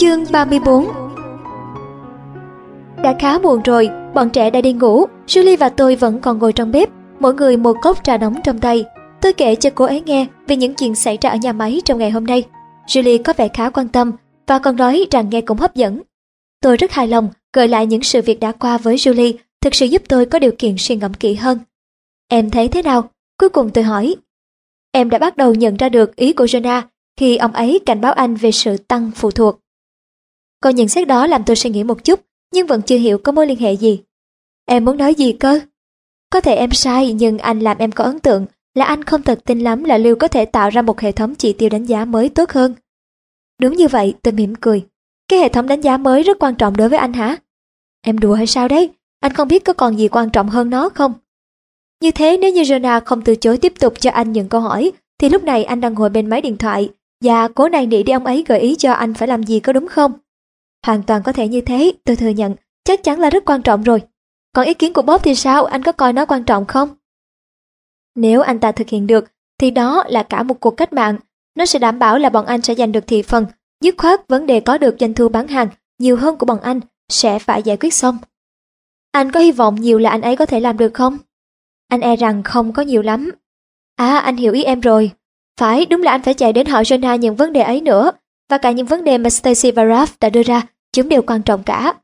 Chương 34 Đã khá buồn rồi, bọn trẻ đã đi ngủ, Julie và tôi vẫn còn ngồi trong bếp, mỗi người một cốc trà nóng trong tay. Tôi kể cho cô ấy nghe về những chuyện xảy ra ở nhà máy trong ngày hôm nay. Julie có vẻ khá quan tâm và còn nói rằng nghe cũng hấp dẫn. Tôi rất hài lòng gợi lại những sự việc đã qua với Julie, thực sự giúp tôi có điều kiện suy ngẫm kỹ hơn. Em thấy thế nào? Cuối cùng tôi hỏi. Em đã bắt đầu nhận ra được ý của Jonah khi ông ấy cảnh báo anh về sự tăng phụ thuộc. Còn nhận xét đó làm tôi suy nghĩ một chút, nhưng vẫn chưa hiểu có mối liên hệ gì. Em muốn nói gì cơ? Có thể em sai, nhưng anh làm em có ấn tượng là anh không thật tin lắm là Lưu có thể tạo ra một hệ thống chỉ tiêu đánh giá mới tốt hơn. Đúng như vậy, tôi mỉm cười. Cái hệ thống đánh giá mới rất quan trọng đối với anh hả? Em đùa hay sao đấy? Anh không biết có còn gì quan trọng hơn nó không? Như thế nếu như Jonah không từ chối tiếp tục cho anh những câu hỏi, thì lúc này anh đang ngồi bên máy điện thoại và cố này nỉ để ông ấy gợi ý cho anh phải làm gì có đúng không? Hoàn toàn có thể như thế, tôi thừa nhận, chắc chắn là rất quan trọng rồi. Còn ý kiến của Bob thì sao, anh có coi nó quan trọng không? Nếu anh ta thực hiện được, thì đó là cả một cuộc cách mạng. Nó sẽ đảm bảo là bọn anh sẽ giành được thị phần, dứt khoát vấn đề có được doanh thu bán hàng nhiều hơn của bọn anh sẽ phải giải quyết xong. Anh có hy vọng nhiều là anh ấy có thể làm được không? Anh e rằng không có nhiều lắm. À, anh hiểu ý em rồi. Phải, đúng là anh phải chạy đến hỏi Jonah những vấn đề ấy nữa. Và cả những vấn đề mà Stacy và Ralph đã đưa ra, chúng đều quan trọng cả.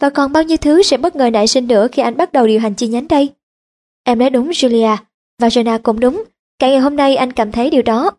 Và còn bao nhiêu thứ sẽ bất ngờ nảy sinh nữa khi anh bắt đầu điều hành chi nhánh đây? Em nói đúng Julia, và Jonah cũng đúng. Cả ngày hôm nay anh cảm thấy điều đó.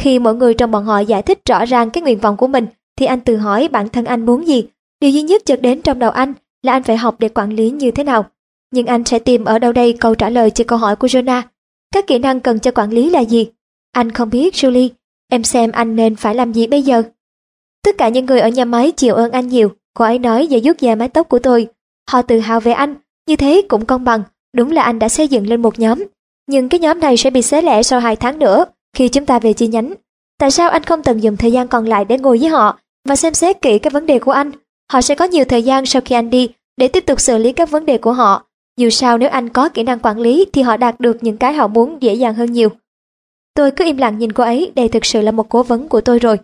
Khi mọi người trong bọn họ giải thích rõ ràng cái nguyện vọng của mình, thì anh tự hỏi bản thân anh muốn gì. Điều duy nhất chợt đến trong đầu anh là anh phải học để quản lý như thế nào. Nhưng anh sẽ tìm ở đâu đây câu trả lời cho câu hỏi của Jonah. Các kỹ năng cần cho quản lý là gì? Anh không biết Julie, em xem anh nên phải làm gì bây giờ? Tất cả những người ở nhà máy chịu ơn anh nhiều, cô ấy nói và rút ve mái tóc của tôi. Họ tự hào về anh, như thế cũng công bằng, đúng là anh đã xây dựng lên một nhóm. Nhưng cái nhóm này sẽ bị xé lẻ sau hai tháng nữa, khi chúng ta về chi nhánh. Tại sao anh không tận dụng thời gian còn lại để ngồi với họ và xem xét kỹ các vấn đề của anh? Họ sẽ có nhiều thời gian sau khi anh đi để tiếp tục xử lý các vấn đề của họ. Dù sao nếu anh có kỹ năng quản lý thì họ đạt được những cái họ muốn dễ dàng hơn nhiều. Tôi cứ im lặng nhìn cô ấy, đây thực sự là một cố vấn của tôi rồi.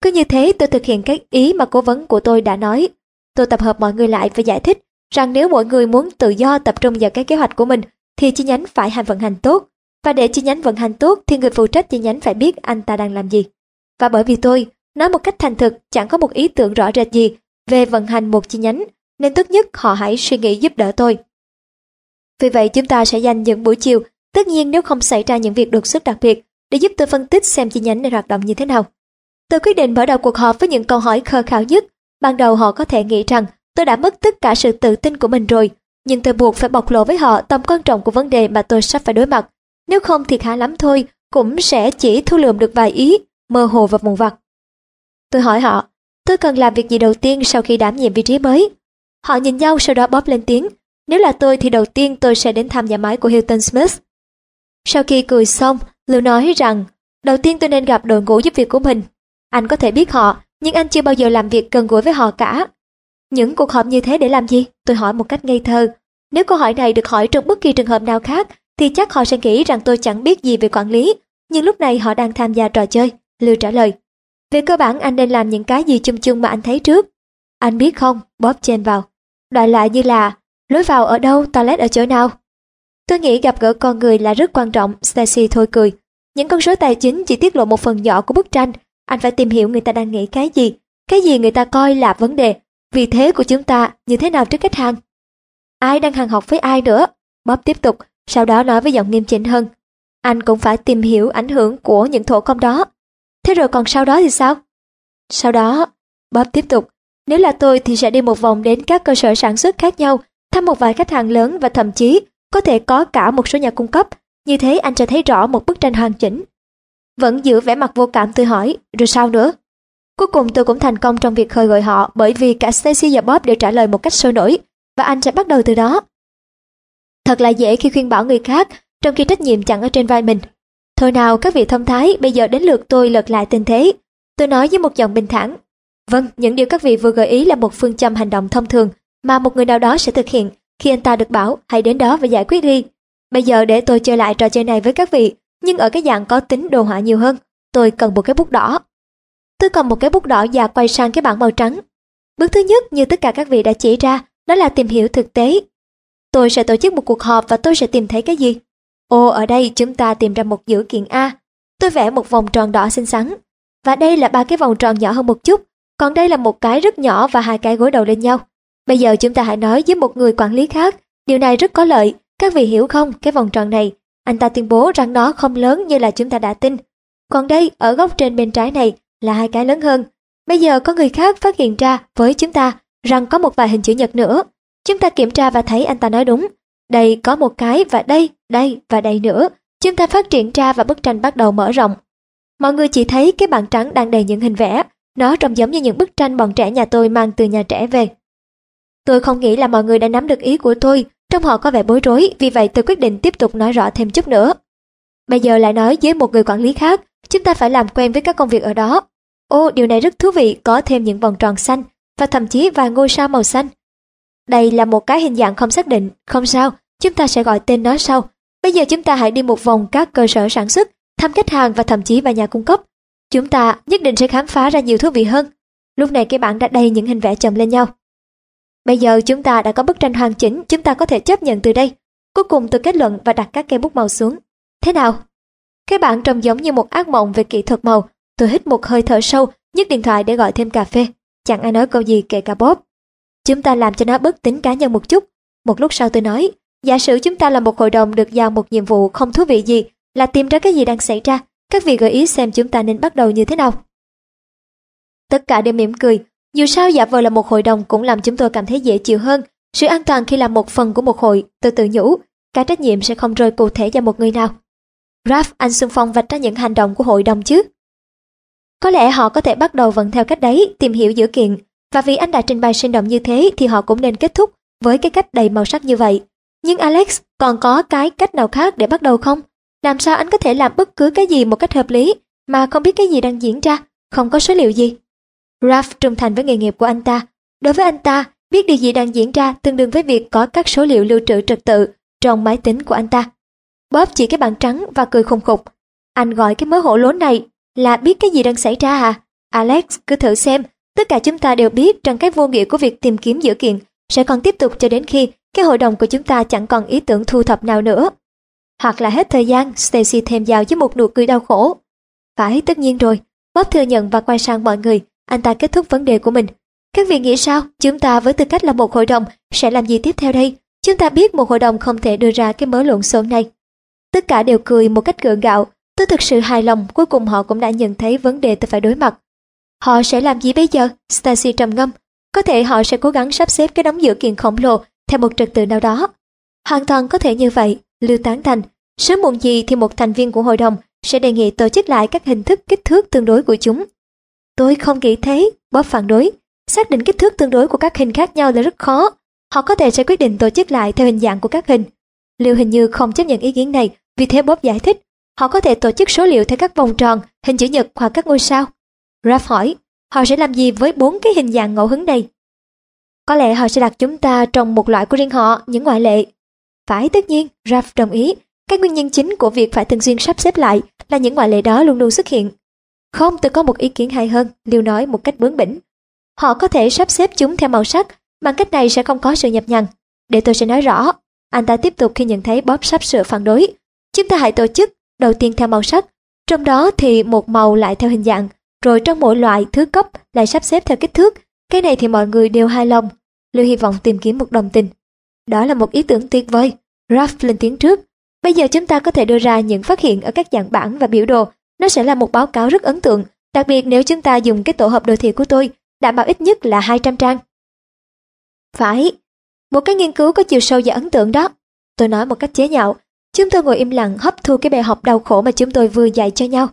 Cứ như thế tôi thực hiện các ý mà cố vấn của tôi đã nói. Tôi tập hợp mọi người lại và giải thích rằng nếu mọi người muốn tự do tập trung vào cái kế hoạch của mình thì chi nhánh phải hành vận hành tốt. Và để chi nhánh vận hành tốt thì người phụ trách chi nhánh phải biết anh ta đang làm gì. Và bởi vì tôi, nói một cách thành thực chẳng có một ý tưởng rõ rệt gì về vận hành một chi nhánh, nên tốt nhất họ hãy suy nghĩ giúp đỡ tôi. Vì vậy chúng ta sẽ dành những buổi chiều, tất nhiên nếu không xảy ra những việc đột xuất đặc biệt, để giúp tôi phân tích xem chi nhánh này hoạt động như thế nào. Tôi quyết định mở đầu cuộc họp với những câu hỏi khờ khảo nhất. Ban đầu họ có thể nghĩ rằng tôi đã mất tất cả sự tự tin của mình rồi, nhưng tôi buộc phải bộc lộ với họ tầm quan trọng của vấn đề mà tôi sắp phải đối mặt. Nếu không thì khá lắm thôi, cũng sẽ chỉ thu lượm được vài ý, mơ hồ và mù vặt. Tôi hỏi họ, tôi cần làm việc gì đầu tiên sau khi đảm nhiệm vị trí mới? Họ nhìn nhau sau đó bóp lên tiếng. Nếu là tôi thì đầu tiên tôi sẽ đến thăm nhà máy của Hilton Smith. Sau khi cười xong, Lưu nói rằng đầu tiên tôi nên gặp đội ngũ giúp việc của mình. Anh có thể biết họ, nhưng anh chưa bao giờ làm việc gần gũi với họ cả. Những cuộc họp như thế để làm gì? Tôi hỏi một cách ngây thơ. Nếu câu hỏi này được hỏi trong bất kỳ trường hợp nào khác, thì chắc họ sẽ nghĩ rằng tôi chẳng biết gì về quản lý. Nhưng lúc này họ đang tham gia trò chơi. Lưu trả lời. Về cơ bản anh nên làm những cái gì chung chung mà anh thấy trước. Anh biết không? Bob chen vào. Đại lại như là, lối vào ở đâu, toilet ở chỗ nào? Tôi nghĩ gặp gỡ con người là rất quan trọng, Stacy thôi cười. Những con số tài chính chỉ tiết lộ một phần nhỏ của bức tranh. Anh phải tìm hiểu người ta đang nghĩ cái gì, cái gì người ta coi là vấn đề, Vì thế của chúng ta như thế nào trước khách hàng. Ai đang hàng học với ai nữa? Bob tiếp tục, sau đó nói với giọng nghiêm chỉnh hơn. Anh cũng phải tìm hiểu ảnh hưởng của những thổ công đó. Thế rồi còn sau đó thì sao? Sau đó, Bob tiếp tục, nếu là tôi thì sẽ đi một vòng đến các cơ sở sản xuất khác nhau, thăm một vài khách hàng lớn và thậm chí có thể có cả một số nhà cung cấp. Như thế anh sẽ thấy rõ một bức tranh hoàn chỉnh. Vẫn giữ vẻ mặt vô cảm tôi hỏi, rồi sao nữa? Cuối cùng tôi cũng thành công trong việc khơi gợi họ bởi vì cả Stacy và Bob đều trả lời một cách sôi nổi và anh sẽ bắt đầu từ đó. Thật là dễ khi khuyên bảo người khác trong khi trách nhiệm chẳng ở trên vai mình. Thôi nào các vị thông thái, bây giờ đến lượt tôi lật lại tình thế. Tôi nói với một giọng bình thản. Vâng, những điều các vị vừa gợi ý là một phương châm hành động thông thường mà một người nào đó sẽ thực hiện khi anh ta được bảo hãy đến đó và giải quyết đi. Bây giờ để tôi chơi lại trò chơi này với các vị, nhưng ở cái dạng có tính đồ họa nhiều hơn. Tôi cần một cái bút đỏ. Tôi cầm một cái bút đỏ và quay sang cái bảng màu trắng. Bước thứ nhất như tất cả các vị đã chỉ ra, đó là tìm hiểu thực tế. Tôi sẽ tổ chức một cuộc họp và tôi sẽ tìm thấy cái gì? Ồ, ở đây chúng ta tìm ra một dữ kiện A. Tôi vẽ một vòng tròn đỏ xinh xắn. Và đây là ba cái vòng tròn nhỏ hơn một chút, còn đây là một cái rất nhỏ và hai cái gối đầu lên nhau. Bây giờ chúng ta hãy nói với một người quản lý khác, điều này rất có lợi, các vị hiểu không, cái vòng tròn này. Anh ta tuyên bố rằng nó không lớn như là chúng ta đã tin. Còn đây, ở góc trên bên trái này, là hai cái lớn hơn. Bây giờ có người khác phát hiện ra với chúng ta rằng có một vài hình chữ nhật nữa. Chúng ta kiểm tra và thấy anh ta nói đúng. Đây có một cái và đây, đây và đây nữa. Chúng ta phát triển ra và bức tranh bắt đầu mở rộng. Mọi người chỉ thấy cái bảng trắng đang đầy những hình vẽ. Nó trông giống như những bức tranh bọn trẻ nhà tôi mang từ nhà trẻ về. Tôi không nghĩ là mọi người đã nắm được ý của tôi, trong họ có vẻ bối rối, vì vậy tôi quyết định tiếp tục nói rõ thêm chút nữa. Bây giờ lại nói với một người quản lý khác, chúng ta phải làm quen với các công việc ở đó. Ô, điều này rất thú vị, có thêm những vòng tròn xanh và thậm chí vài ngôi sao màu xanh. Đây là một cái hình dạng không xác định, không sao, chúng ta sẽ gọi tên nó sau. Bây giờ chúng ta hãy đi một vòng các cơ sở sản xuất, thăm khách hàng và thậm chí vài nhà cung cấp. Chúng ta nhất định sẽ khám phá ra nhiều thú vị hơn. Lúc này cái bảng đã đầy những hình vẽ chồng lên nhau. Bây giờ chúng ta đã có bức tranh hoàn chỉnh, chúng ta có thể chấp nhận từ đây. Cuối cùng tôi kết luận và đặt các cây bút màu xuống. Thế nào? Cái bạn trông giống như một ác mộng về kỹ thuật màu. Tôi hít một hơi thở sâu, nhấc điện thoại để gọi thêm cà phê. Chẳng ai nói câu gì kể cả Bob. Chúng ta làm cho nó bất tính cá nhân một chút. Một lúc sau tôi nói, giả sử chúng ta là một hội đồng được giao một nhiệm vụ không thú vị gì, là tìm ra cái gì đang xảy ra. Các vị gợi ý xem chúng ta nên bắt đầu như thế nào. Tất cả đều mỉm cười. Dù sao giả vờ là một hội đồng cũng làm chúng tôi cảm thấy dễ chịu hơn. Sự an toàn khi làm một phần của một hội, tôi tự nhủ, cái trách nhiệm sẽ không rơi cụ thể vào một người nào. Raph, anh Xuân phong vạch ra những hành động của hội đồng chứ. Có lẽ họ có thể bắt đầu vẫn theo cách đấy, tìm hiểu dữ kiện, và vì anh đã trình bày sinh động như thế thì họ cũng nên kết thúc với cái cách đầy màu sắc như vậy. Nhưng Alex còn có cái cách nào khác để bắt đầu không? Làm sao anh có thể làm bất cứ cái gì một cách hợp lý mà không biết cái gì đang diễn ra, không có số liệu gì? Ralph trung thành với nghề nghiệp của anh ta. Đối với anh ta, biết điều gì đang diễn ra tương đương với việc có các số liệu lưu trữ trật tự trong máy tính của anh ta. Bob chỉ cái bảng trắng và cười khùng khục. Anh gọi cái mớ hổ lốn này là biết cái gì đang xảy ra à? Alex, cứ thử xem, tất cả chúng ta đều biết rằng cái vô nghĩa của việc tìm kiếm dữ kiện sẽ còn tiếp tục cho đến khi cái hội đồng của chúng ta chẳng còn ý tưởng thu thập nào nữa. Hoặc là hết thời gian, Stacy thêm vào với một nụ cười đau khổ. Phải, tất nhiên rồi. Bob thừa nhận và quay sang mọi người, anh ta kết thúc vấn đề của mình. Các vị nghĩ sao? Chúng ta với tư cách là một hội đồng sẽ làm gì tiếp theo đây? Chúng ta biết một hội đồng không thể đưa ra cái mớ lộn xộn này. Tất cả đều cười một cách gượng gạo. Tôi thực sự hài lòng, cuối cùng họ cũng đã nhận thấy vấn đề tôi phải đối mặt. Họ sẽ làm gì bây giờ? Stacy trầm ngâm. Có thể họ sẽ cố gắng sắp xếp cái đóng giữa kiện khổng lồ theo một trật tự nào đó. Hoàn toàn có thể như vậy, Lưu tán thành. Sớm muộn gì thì một thành viên của hội đồng sẽ đề nghị tổ chức lại các hình thức kích thước tương đối của chúng. Tôi không nghĩ thế, Bob phản đối. Xác định kích thước tương đối của các hình khác nhau là rất khó. Họ có thể sẽ quyết định tổ chức lại theo hình dạng của các hình. liệu hình như không chấp nhận ý kiến này, vì thế Bob giải thích. Họ có thể tổ chức số liệu theo các vòng tròn, hình chữ nhật hoặc các ngôi sao. Raph hỏi, họ sẽ làm gì với bốn cái hình dạng ngẫu hứng này? Có lẽ họ sẽ đặt chúng ta trong một loại của riêng họ, những ngoại lệ. Phải tất nhiên, Raph đồng ý. Cái nguyên nhân chính của việc phải thường xuyên sắp xếp lại là những ngoại lệ đó luôn luôn xuất hiện. Không, tôi có một ý kiến hay hơn, Liêu nói một cách bướng bỉnh. Họ có thể sắp xếp chúng theo màu sắc, bằng cách này sẽ không có sự nhập nhằng. Để tôi sẽ nói rõ. Anh ta tiếp tục khi nhận thấy Bob sắp sửa phản đối. Chúng ta hãy tổ chức, đầu tiên theo màu sắc, trong đó thì một màu lại theo hình dạng, rồi trong mỗi loại thứ cấp lại sắp xếp theo kích thước. Cái này thì mọi người đều hài lòng. Lưu hy vọng tìm kiếm một đồng tình. Đó là một ý tưởng tuyệt vời. Ralph lên tiếng trước. Bây giờ chúng ta có thể đưa ra những phát hiện ở các dạng bản và biểu đồ. Nó sẽ là một báo cáo rất ấn tượng, đặc biệt nếu chúng ta dùng cái tổ hợp đồ thị của tôi, đảm bảo ít nhất là 200 trang. Phải, một cái nghiên cứu có chiều sâu và ấn tượng đó. Tôi nói một cách chế nhạo, chúng tôi ngồi im lặng hấp thu cái bài học đau khổ mà chúng tôi vừa dạy cho nhau.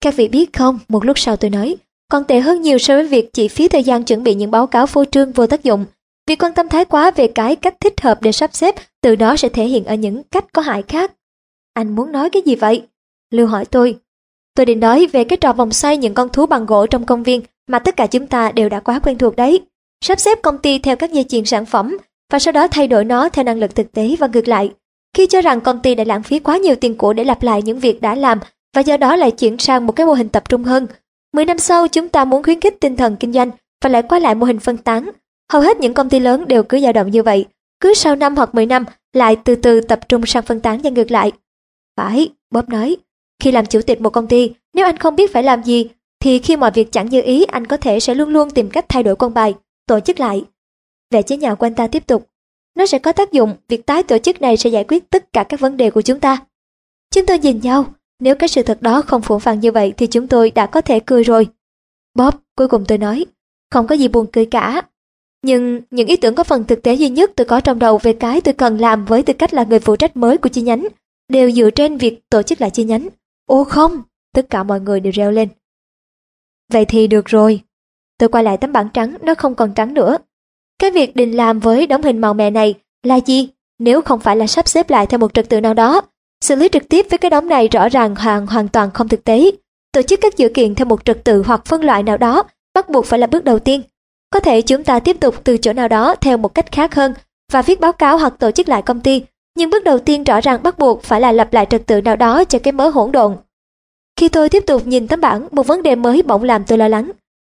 Các vị biết không, một lúc sau tôi nói, còn tệ hơn nhiều so với việc chỉ phí thời gian chuẩn bị những báo cáo phô trương vô tác dụng. Vì quan tâm thái quá về cái cách thích hợp để sắp xếp, từ đó sẽ thể hiện ở những cách có hại khác. Anh muốn nói cái gì vậy? Lưu hỏi tôi. Tôi định nói về cái trò vòng xoay những con thú bằng gỗ trong công viên mà tất cả chúng ta đều đã quá quen thuộc đấy. Sắp xếp công ty theo các dây chuyền sản phẩm và sau đó thay đổi nó theo năng lực thực tế và ngược lại. Khi cho rằng công ty đã lãng phí quá nhiều tiền của để lặp lại những việc đã làm và do đó lại chuyển sang một cái mô hình tập trung hơn, 10 năm sau chúng ta muốn khuyến khích tinh thần kinh doanh và lại quay lại mô hình phân tán. Hầu hết những công ty lớn đều cứ dao động như vậy. Cứ sau năm hoặc 10 năm lại từ từ tập trung sang phân tán và ngược lại. Phải, Bob nói. Khi làm chủ tịch một công ty, nếu anh không biết phải làm gì, thì khi mọi việc chẳng như ý anh có thể sẽ luôn luôn tìm cách thay đổi quân bài, tổ chức lại. Vẻ chế nhạo của anh ta tiếp tục. Nó sẽ có tác dụng, việc tái tổ chức này sẽ giải quyết tất cả các vấn đề của chúng ta. Chúng tôi nhìn nhau, nếu cái sự thật đó không phủ phàng như vậy thì chúng tôi đã có thể cười rồi. Bob, cuối cùng tôi nói, không có gì buồn cười cả. Nhưng những ý tưởng có phần thực tế duy nhất tôi có trong đầu về cái tôi cần làm với tư cách là người phụ trách mới của chi nhánh đều dựa trên việc tổ chức lại chi nhánh. Ô không, tất cả mọi người đều reo lên. Vậy thì được rồi. Tôi quay lại tấm bảng trắng, nó không còn trắng nữa. Cái việc định làm với đống hình màu mè này là gì? Nếu không phải là sắp xếp lại theo một trật tự nào đó, xử lý trực tiếp với cái đống này rõ ràng hoàn hoàn toàn không thực tế. Tổ chức các dự kiện theo một trật tự hoặc phân loại nào đó bắt buộc phải là bước đầu tiên. Có thể chúng ta tiếp tục từ chỗ nào đó theo một cách khác hơn và viết báo cáo hoặc tổ chức lại công ty, nhưng bước đầu tiên rõ ràng bắt buộc phải là lập lại trật tự nào đó cho cái mớ hỗn độn. Khi tôi tiếp tục nhìn tấm bảng, một vấn đề mới bỗng làm tôi lo lắng.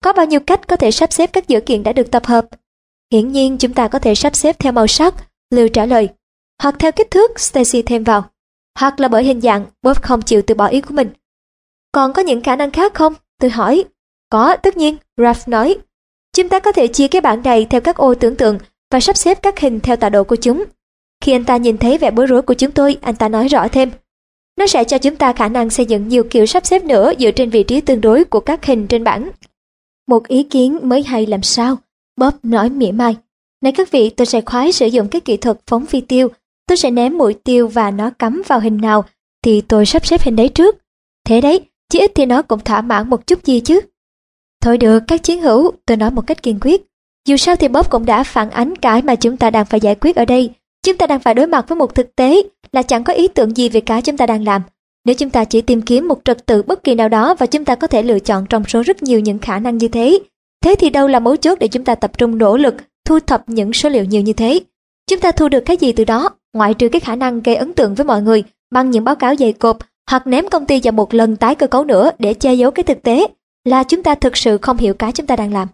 Có bao nhiêu cách có thể sắp xếp các dữ kiện đã được tập hợp? Hiển nhiên chúng ta có thể sắp xếp theo màu sắc, Lưu trả lời. Hoặc theo kích thước, Stacy thêm vào. Hoặc là bởi hình dạng, Bob không chịu từ bỏ ý của mình. Còn có những khả năng khác không? Tôi hỏi. Có, tất nhiên, Ralph nói. Chúng ta có thể chia cái bảng này theo các ô tưởng tượng và sắp xếp các hình theo tọa độ của chúng. Khi anh ta nhìn thấy vẻ bối rối của chúng tôi, anh ta nói rõ thêm. Nó sẽ cho chúng ta khả năng xây dựng nhiều kiểu sắp xếp nữa dựa trên vị trí tương đối của các hình trên bảng. Một ý kiến mới hay làm sao? Bob nói mỉa mai. Này các vị, tôi sẽ khoái sử dụng cái kỹ thuật phóng phi tiêu. Tôi sẽ ném mũi tiêu và nó cắm vào hình nào, thì tôi sắp xếp hình đấy trước. Thế đấy, chỉ ít thì nó cũng thỏa mãn một chút gì chứ. Thôi được, các chiến hữu, tôi nói một cách kiên quyết. Dù sao thì Bob cũng đã phản ánh cái mà chúng ta đang phải giải quyết ở đây. Chúng ta đang phải đối mặt với một thực tế là chẳng có ý tưởng gì về cái chúng ta đang làm. Nếu chúng ta chỉ tìm kiếm một trật tự bất kỳ nào đó và chúng ta có thể lựa chọn trong số rất nhiều những khả năng như thế, thế thì đâu là mấu chốt để chúng ta tập trung nỗ lực thu thập những số liệu nhiều như thế? Chúng ta thu được cái gì từ đó, ngoại trừ cái khả năng gây ấn tượng với mọi người bằng những báo cáo dày cộp hoặc ném công ty vào một lần tái cơ cấu nữa để che giấu cái thực tế là chúng ta thực sự không hiểu cái chúng ta đang làm.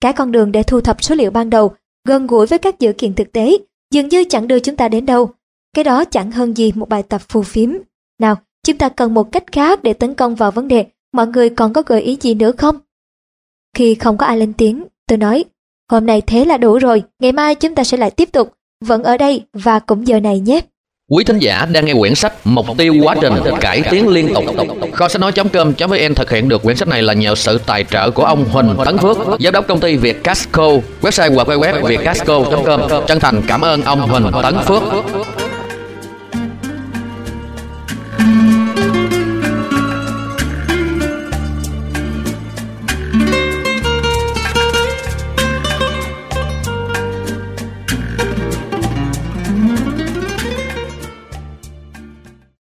Cái con đường để thu thập số liệu ban đầu gần gũi với các dữ kiện thực tế dường như chẳng đưa chúng ta đến đâu. Cái đó chẳng hơn gì một bài tập phù phiếm. Nào, chúng ta cần một cách khác để tấn công vào vấn đề. Mọi người còn có gợi ý gì nữa không? Khi không có ai lên tiếng, tôi nói, hôm nay thế là đủ rồi, ngày mai chúng ta sẽ lại tiếp tục, vẫn ở đây và cũng giờ này nhé. Quý thính giả đang nghe quyển sách Mục tiêu quá trình cải tiến liên tục. Kho sách nói.com.vn thực hiện được quyển sách này là nhờ sự tài trợ của ông Huỳnh Tấn Phước, giám đốc công ty Việt Casco, website www vietcasco.com. Chân thành cảm ơn ông Huỳnh Tấn Phước.